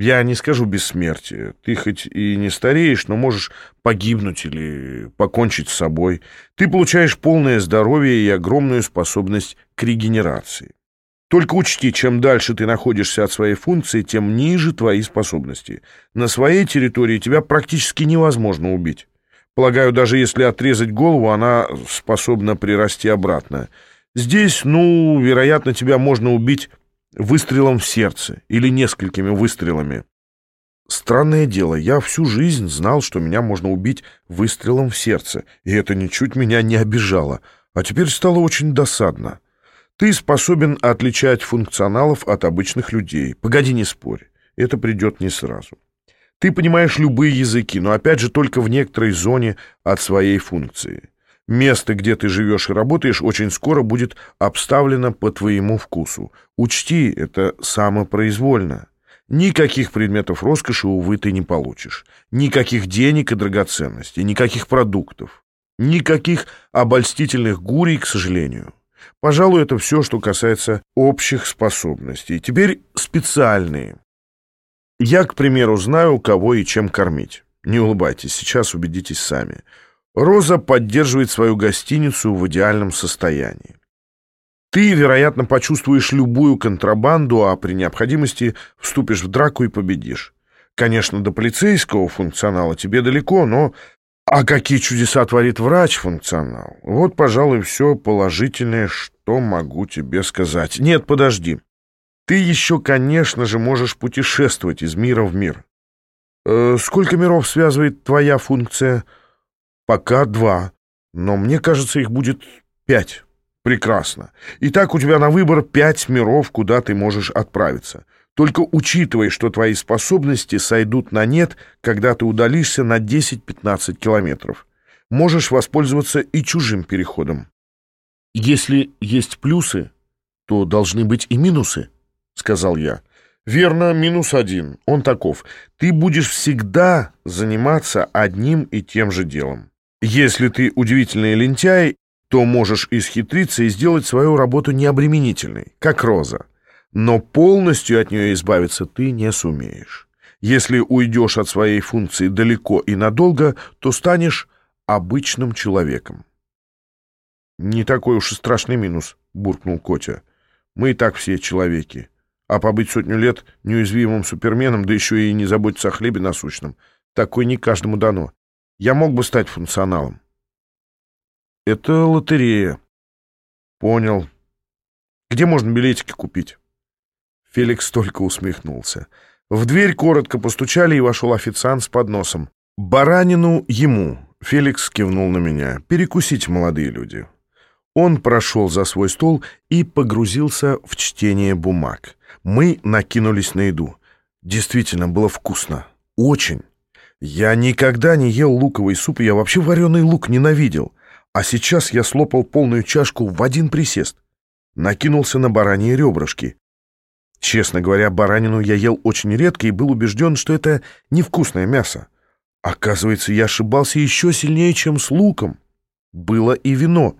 Я не скажу бессмертие. Ты хоть и не стареешь, но можешь погибнуть или покончить с собой. Ты получаешь полное здоровье и огромную способность к регенерации. Только учти, чем дальше ты находишься от своей функции, тем ниже твои способности. На своей территории тебя практически невозможно убить. Полагаю, даже если отрезать голову, она способна прирасти обратно. Здесь, ну, вероятно, тебя можно убить выстрелом в сердце или несколькими выстрелами. Странное дело, я всю жизнь знал, что меня можно убить выстрелом в сердце, и это ничуть меня не обижало, а теперь стало очень досадно. Ты способен отличать функционалов от обычных людей. Погоди, не спорь, это придет не сразу. Ты понимаешь любые языки, но опять же только в некоторой зоне от своей функции. Место, где ты живешь и работаешь, очень скоро будет обставлено по твоему вкусу. Учти, это самопроизвольно. Никаких предметов роскоши, увы, ты не получишь. Никаких денег и драгоценностей, никаких продуктов. Никаких обольстительных гурий, к сожалению. Пожалуй, это все, что касается общих способностей. Теперь специальные. Я, к примеру, знаю, кого и чем кормить. Не улыбайтесь, сейчас убедитесь сами. Роза поддерживает свою гостиницу в идеальном состоянии. Ты, вероятно, почувствуешь любую контрабанду, а при необходимости вступишь в драку и победишь. Конечно, до полицейского функционала тебе далеко, но... А какие чудеса творит врач-функционал? Вот, пожалуй, все положительное, что могу тебе сказать. Нет, подожди. Ты еще, конечно же, можешь путешествовать из мира в мир. Э, сколько миров связывает твоя функция? — Пока два, но мне кажется, их будет пять. Прекрасно. Итак, у тебя на выбор пять миров, куда ты можешь отправиться. Только учитывай, что твои способности сойдут на нет, когда ты удалишься на 10-15 километров. Можешь воспользоваться и чужим переходом. Если есть плюсы, то должны быть и минусы, сказал я. Верно, минус один. Он таков. Ты будешь всегда заниматься одним и тем же делом. Если ты удивительный лентяй, то можешь исхитриться и сделать свою работу необременительной, как роза. Но полностью от нее избавиться ты не сумеешь. Если уйдешь от своей функции далеко и надолго, то станешь обычным человеком. «Не такой уж и страшный минус», — буркнул Котя. «Мы и так все человеки. А побыть сотню лет неуязвимым суперменом, да еще и не заботиться о хлебе насущном, такой не каждому дано. Я мог бы стать функционалом. Это лотерея. Понял. Где можно билетики купить? Феликс только усмехнулся. В дверь коротко постучали, и вошел официант с подносом. «Баранину ему!» — Феликс кивнул на меня. «Перекусить, молодые люди». Он прошел за свой стол и погрузился в чтение бумаг. Мы накинулись на еду. Действительно, было вкусно. Очень. Я никогда не ел луковый суп, я вообще вареный лук ненавидел. А сейчас я слопал полную чашку в один присест. Накинулся на бараньи ребрышки. Честно говоря, баранину я ел очень редко и был убежден, что это невкусное мясо. Оказывается, я ошибался еще сильнее, чем с луком. Было и вино.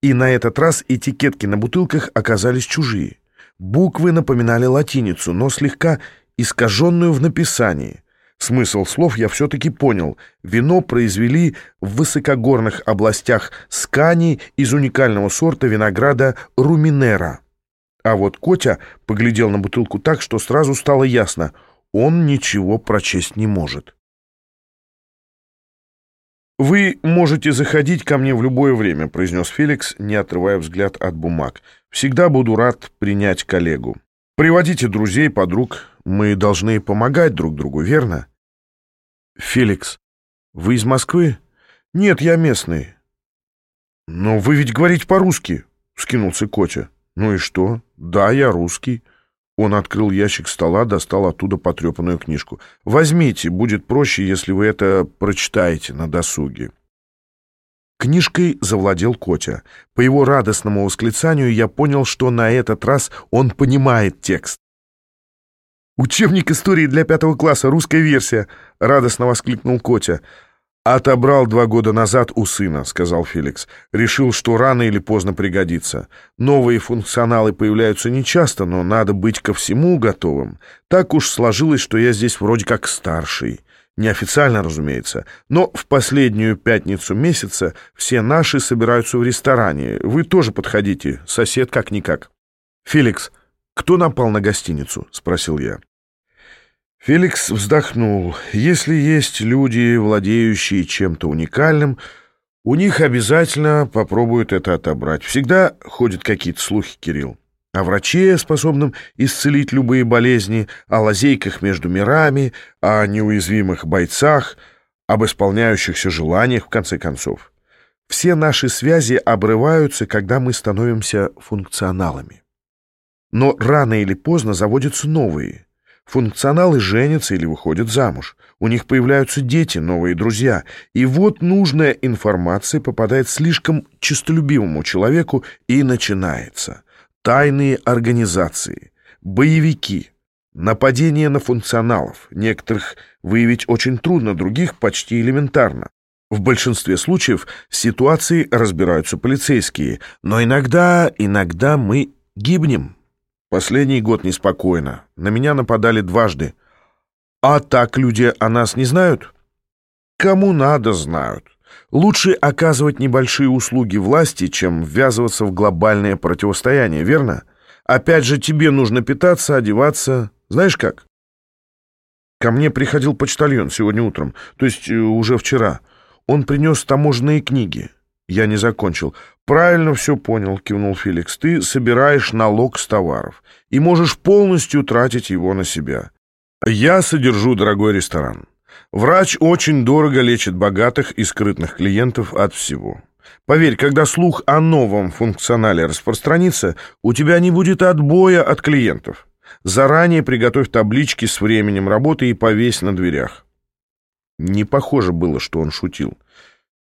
И на этот раз этикетки на бутылках оказались чужие. Буквы напоминали латиницу, но слегка искаженную в написании — Смысл слов я все-таки понял. Вино произвели в высокогорных областях Скани из уникального сорта винограда Руминера. А вот Котя поглядел на бутылку так, что сразу стало ясно. Он ничего прочесть не может. «Вы можете заходить ко мне в любое время», — произнес Феликс, не отрывая взгляд от бумаг. «Всегда буду рад принять коллегу. Приводите друзей, подруг. Мы должны помогать друг другу, верно?» «Феликс, вы из Москвы?» «Нет, я местный». «Но вы ведь говорите по-русски», — скинулся Котя. «Ну и что? Да, я русский». Он открыл ящик стола, достал оттуда потрепанную книжку. «Возьмите, будет проще, если вы это прочитаете на досуге». Книжкой завладел Котя. По его радостному восклицанию я понял, что на этот раз он понимает текст. «Учебник истории для пятого класса, русская версия!» — радостно воскликнул Котя. «Отобрал два года назад у сына», — сказал Феликс. «Решил, что рано или поздно пригодится. Новые функционалы появляются нечасто, но надо быть ко всему готовым. Так уж сложилось, что я здесь вроде как старший. Неофициально, разумеется. Но в последнюю пятницу месяца все наши собираются в ресторане. Вы тоже подходите, сосед как-никак». «Феликс, кто напал на гостиницу?» — спросил я. Феликс вздохнул. Если есть люди, владеющие чем-то уникальным, у них обязательно попробуют это отобрать. Всегда ходят какие-то слухи, Кирилл. О враче, способном исцелить любые болезни, о лазейках между мирами, о неуязвимых бойцах, об исполняющихся желаниях, в конце концов. Все наши связи обрываются, когда мы становимся функционалами. Но рано или поздно заводятся новые — Функционалы женятся или выходят замуж. У них появляются дети, новые друзья. И вот нужная информация попадает слишком честолюбивому человеку и начинается. Тайные организации, боевики, нападения на функционалов. Некоторых выявить очень трудно, других почти элементарно. В большинстве случаев ситуации разбираются полицейские, но иногда, иногда мы гибнем. Последний год неспокойно. На меня нападали дважды. А так люди о нас не знают? Кому надо, знают. Лучше оказывать небольшие услуги власти, чем ввязываться в глобальное противостояние, верно? Опять же, тебе нужно питаться, одеваться. Знаешь как? Ко мне приходил почтальон сегодня утром, то есть э, уже вчера. Он принес таможенные книги. Я не закончил. «Правильно все понял», — кивнул Феликс. «Ты собираешь налог с товаров и можешь полностью тратить его на себя. Я содержу дорогой ресторан. Врач очень дорого лечит богатых и скрытных клиентов от всего. Поверь, когда слух о новом функционале распространится, у тебя не будет отбоя от клиентов. Заранее приготовь таблички с временем работы и повесь на дверях». Не похоже было, что он шутил.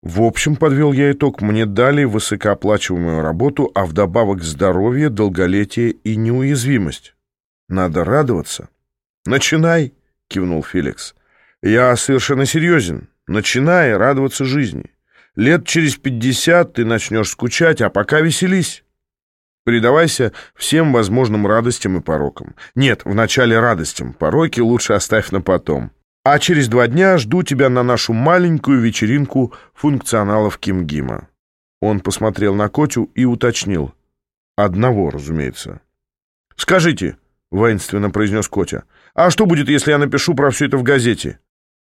В общем, подвел я итог, мне дали высокооплачиваемую работу, а вдобавок здоровье, долголетие и неуязвимость. Надо радоваться. «Начинай», — кивнул Феликс. «Я совершенно серьезен. Начинай радоваться жизни. Лет через пятьдесят ты начнешь скучать, а пока веселись. Предавайся всем возможным радостям и порокам. Нет, вначале радостям, пороки лучше оставь на потом». А через два дня жду тебя на нашу маленькую вечеринку функционалов Кимгима». Он посмотрел на Котю и уточнил. «Одного, разумеется». «Скажите», — воинственно произнес Котя, «а что будет, если я напишу про все это в газете?»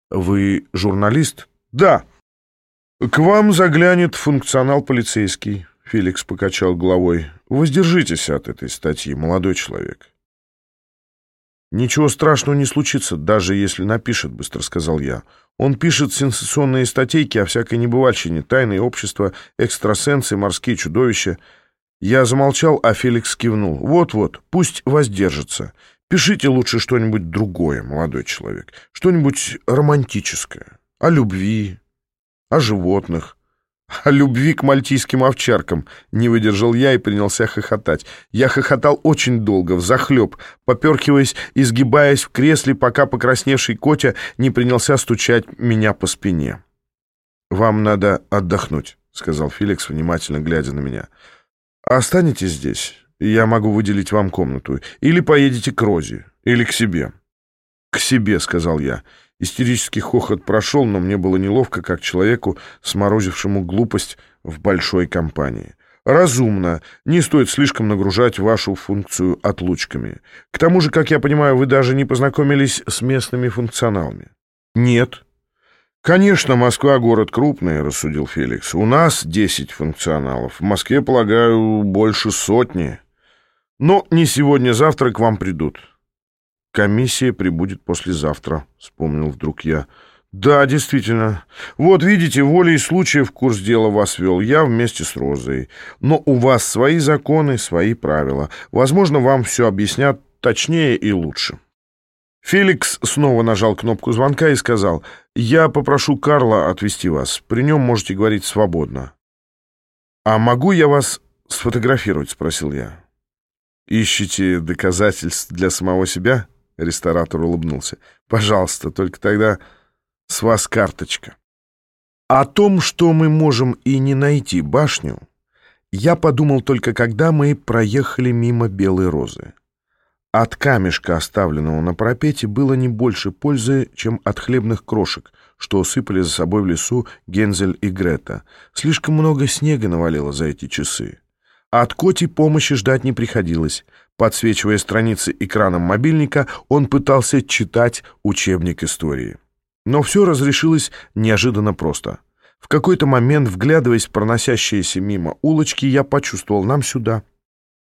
«Вы журналист?» «Да». «К вам заглянет функционал полицейский», — Феликс покачал головой. «Воздержитесь от этой статьи, молодой человек». «Ничего страшного не случится, даже если напишет», — быстро сказал я. «Он пишет сенсационные статейки о всякой небывальщине, тайные общества, экстрасенсы, морские чудовища». Я замолчал, а Феликс кивнул. «Вот-вот, пусть воздержится. Пишите лучше что-нибудь другое, молодой человек. Что-нибудь романтическое. О любви, о животных, о любви к мальтийским овчаркам не выдержал я и принялся хохотать. Я хохотал очень долго, взахлеб, поперкиваясь и сгибаясь в кресле, пока покрасневший Котя не принялся стучать меня по спине. «Вам надо отдохнуть», — сказал Феликс, внимательно глядя на меня. «Останетесь здесь, я могу выделить вам комнату. Или поедете к Розе, или к себе». «К себе», — сказал я. Истерический хохот прошел, но мне было неловко, как человеку, сморозившему глупость в большой компании. Разумно. Не стоит слишком нагружать вашу функцию отлучками. К тому же, как я понимаю, вы даже не познакомились с местными функционалами. Нет. Конечно, Москва город крупный, рассудил Феликс. У нас 10 функционалов. В Москве, полагаю, больше сотни. Но не сегодня-завтра к вам придут. «Комиссия прибудет послезавтра», — вспомнил вдруг я. «Да, действительно. Вот, видите, волей случаев курс дела вас вел я вместе с Розой. Но у вас свои законы, свои правила. Возможно, вам все объяснят точнее и лучше». Феликс снова нажал кнопку звонка и сказал, «Я попрошу Карла отвезти вас. При нем можете говорить свободно». «А могу я вас сфотографировать?» — спросил я. «Ищете доказательств для самого себя?» Ресторатор улыбнулся. «Пожалуйста, только тогда с вас карточка». О том, что мы можем и не найти башню, я подумал только когда мы проехали мимо Белой Розы. От камешка, оставленного на пропете, было не больше пользы, чем от хлебных крошек, что усыпали за собой в лесу Гензель и Грета. Слишком много снега навалило за эти часы. А от Коти помощи ждать не приходилось. Подсвечивая страницы экраном мобильника, он пытался читать учебник истории. Но все разрешилось неожиданно просто. В какой-то момент, вглядываясь в проносящиеся мимо улочки, я почувствовал «нам сюда».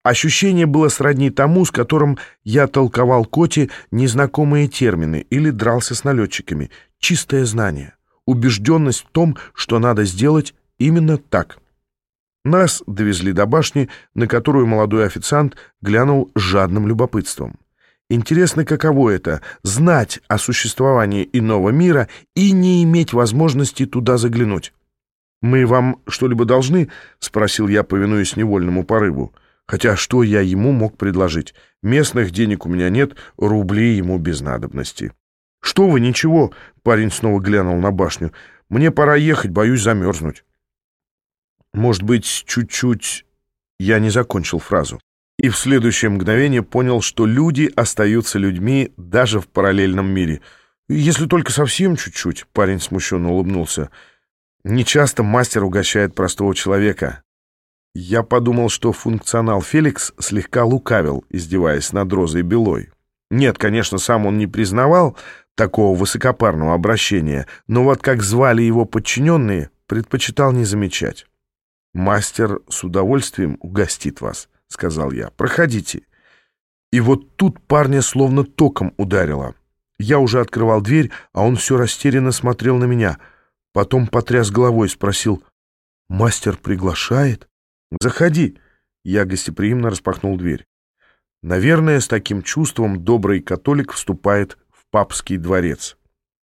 Ощущение было сродни тому, с которым я толковал Коте незнакомые термины или дрался с налетчиками. Чистое знание, убежденность в том, что надо сделать именно так. Нас довезли до башни, на которую молодой официант глянул с жадным любопытством. Интересно, каково это — знать о существовании иного мира и не иметь возможности туда заглянуть. «Мы вам что-либо должны?» — спросил я, повинуясь невольному порыву. Хотя что я ему мог предложить? Местных денег у меня нет, рублей ему без надобности. «Что вы, ничего!» — парень снова глянул на башню. «Мне пора ехать, боюсь замерзнуть». Может быть, чуть-чуть... Я не закончил фразу и в следующее мгновение понял, что люди остаются людьми даже в параллельном мире. Если только совсем чуть-чуть, парень смущенно улыбнулся. Нечасто мастер угощает простого человека. Я подумал, что функционал Феликс слегка лукавил, издеваясь над Розой Белой. Нет, конечно, сам он не признавал такого высокопарного обращения, но вот как звали его подчиненные, предпочитал не замечать. «Мастер с удовольствием угостит вас», — сказал я. «Проходите». И вот тут парня словно током ударило. Я уже открывал дверь, а он все растерянно смотрел на меня. Потом потряс головой, спросил, «Мастер приглашает?» «Заходи». Я гостеприимно распахнул дверь. Наверное, с таким чувством добрый католик вступает в папский дворец.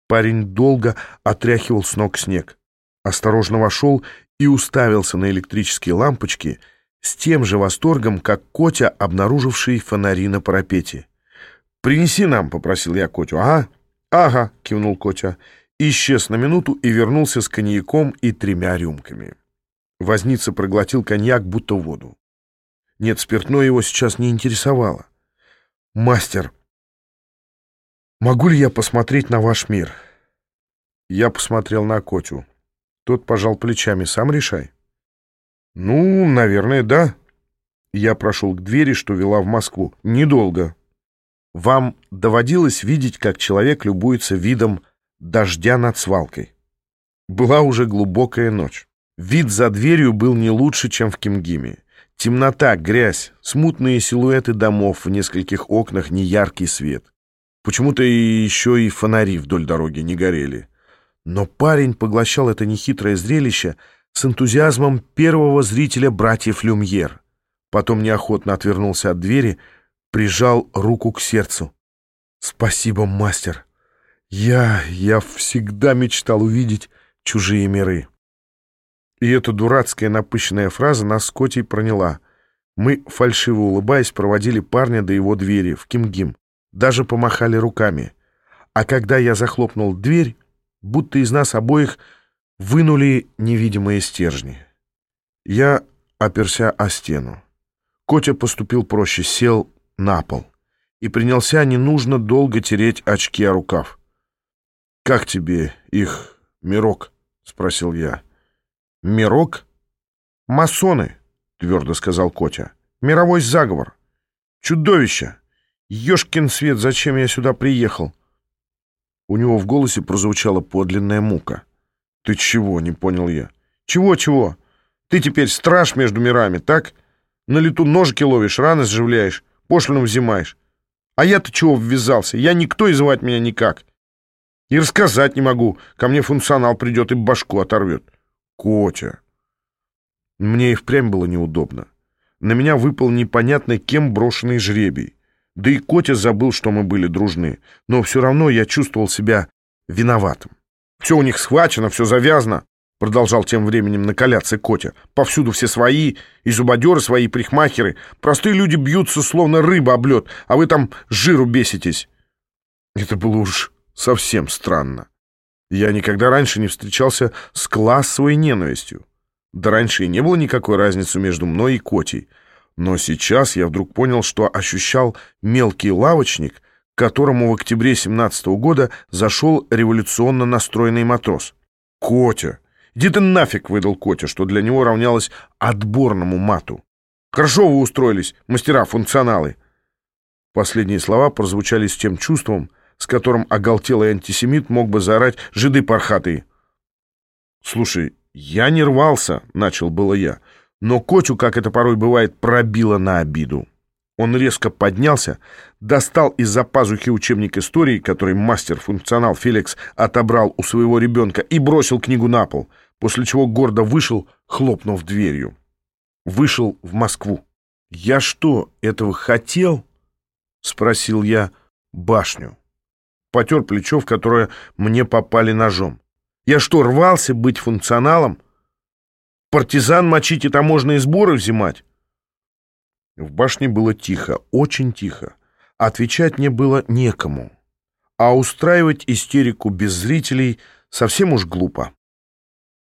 Парень долго отряхивал с ног снег. Осторожно вошел и уставился на электрические лампочки — с тем же восторгом, как Котя, обнаруживший фонари на парапете. «Принеси нам», — попросил я Котю. «Ага, ага», — кивнул Котя. Исчез на минуту и вернулся с коньяком и тремя рюмками. Возница проглотил коньяк, будто воду. Нет, спиртное его сейчас не интересовало. «Мастер, могу ли я посмотреть на ваш мир?» Я посмотрел на Котю. Тот пожал плечами. «Сам решай». «Ну, наверное, да». Я прошел к двери, что вела в Москву. Недолго. Вам доводилось видеть, как человек любуется видом дождя над свалкой? Была уже глубокая ночь. Вид за дверью был не лучше, чем в Кимгиме. Темнота, грязь, смутные силуэты домов в нескольких окнах, неяркий свет. Почему-то еще и фонари вдоль дороги не горели. Но парень поглощал это нехитрое зрелище — с энтузиазмом первого зрителя братьев Люмьер. Потом неохотно отвернулся от двери, прижал руку к сердцу. «Спасибо, мастер. Я... я всегда мечтал увидеть чужие миры». И эта дурацкая напыщенная фраза нас с Котей проняла. Мы, фальшиво улыбаясь, проводили парня до его двери в Кимгим. Даже помахали руками. А когда я захлопнул дверь, будто из нас обоих вынули невидимые стержни. Я оперся о стену. Котя поступил проще, сел на пол и принялся не нужно долго тереть очки о рукав. «Как тебе их мирок?» — спросил я. «Мирок? Масоны!» — твердо сказал Котя. «Мировой заговор! Чудовище! Ёшкин свет, зачем я сюда приехал?» У него в голосе прозвучала подлинная мука. «Ты чего?» — не понял я. «Чего-чего? Ты теперь страж между мирами, так? На лету ножики ловишь, раны сживляешь, пошлину взимаешь. А я-то чего ввязался? Я никто и звать меня никак. И рассказать не могу. Ко мне функционал придет и башку оторвет. Котя!» Мне и впрямь было неудобно. На меня выпал непонятно кем брошенный жребий. Да и Котя забыл, что мы были дружны. Но все равно я чувствовал себя виноватым. Все у них схвачено, все завязано. Продолжал тем временем накаляться Котя. Повсюду все свои, и зубодеры свои, и парикмахеры. Простые люди бьются, словно рыба об лед, а вы там жиру беситесь. Это было уж совсем странно. Я никогда раньше не встречался с классовой ненавистью. Да раньше и не было никакой разницы между мной и Котей. Но сейчас я вдруг понял, что ощущал мелкий лавочник, к которому в октябре 17 -го года зашел революционно настроенный матрос. «Котя! Иди ты нафиг!» — выдал Котя, что для него равнялось отборному мату. «Хорошо вы устроились, мастера-функционалы!» Последние слова прозвучали с тем чувством, с которым оголтелый антисемит мог бы заорать «Жиды пархатые!» «Слушай, я не рвался», — начал было я, но Котю, как это порой бывает, пробило на обиду. Он резко поднялся, достал из-за пазухи учебник истории, который мастер-функционал Феликс отобрал у своего ребенка, и бросил книгу на пол, после чего гордо вышел, хлопнув дверью. Вышел в Москву. «Я что, этого хотел?» — спросил я башню. Потер плечо, в которое мне попали ножом. «Я что, рвался быть функционалом? Партизан мочить и таможенные сборы взимать?» В башне было тихо, очень тихо. Отвечать мне было некому. А устраивать истерику без зрителей совсем уж глупо.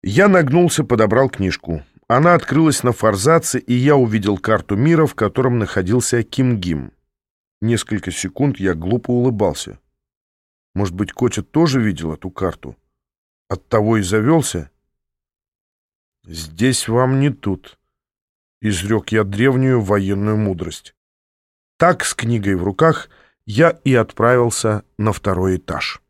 Я нагнулся, подобрал книжку. Она открылась на форзаце, и я увидел карту мира, в котором находился Ким-Гим. Несколько секунд я глупо улыбался. Может быть, Котя тоже видел эту карту? Оттого и завелся? «Здесь вам не тут», — изрек я древнюю военную мудрость. Так, с книгой в руках, я и отправился на второй этаж.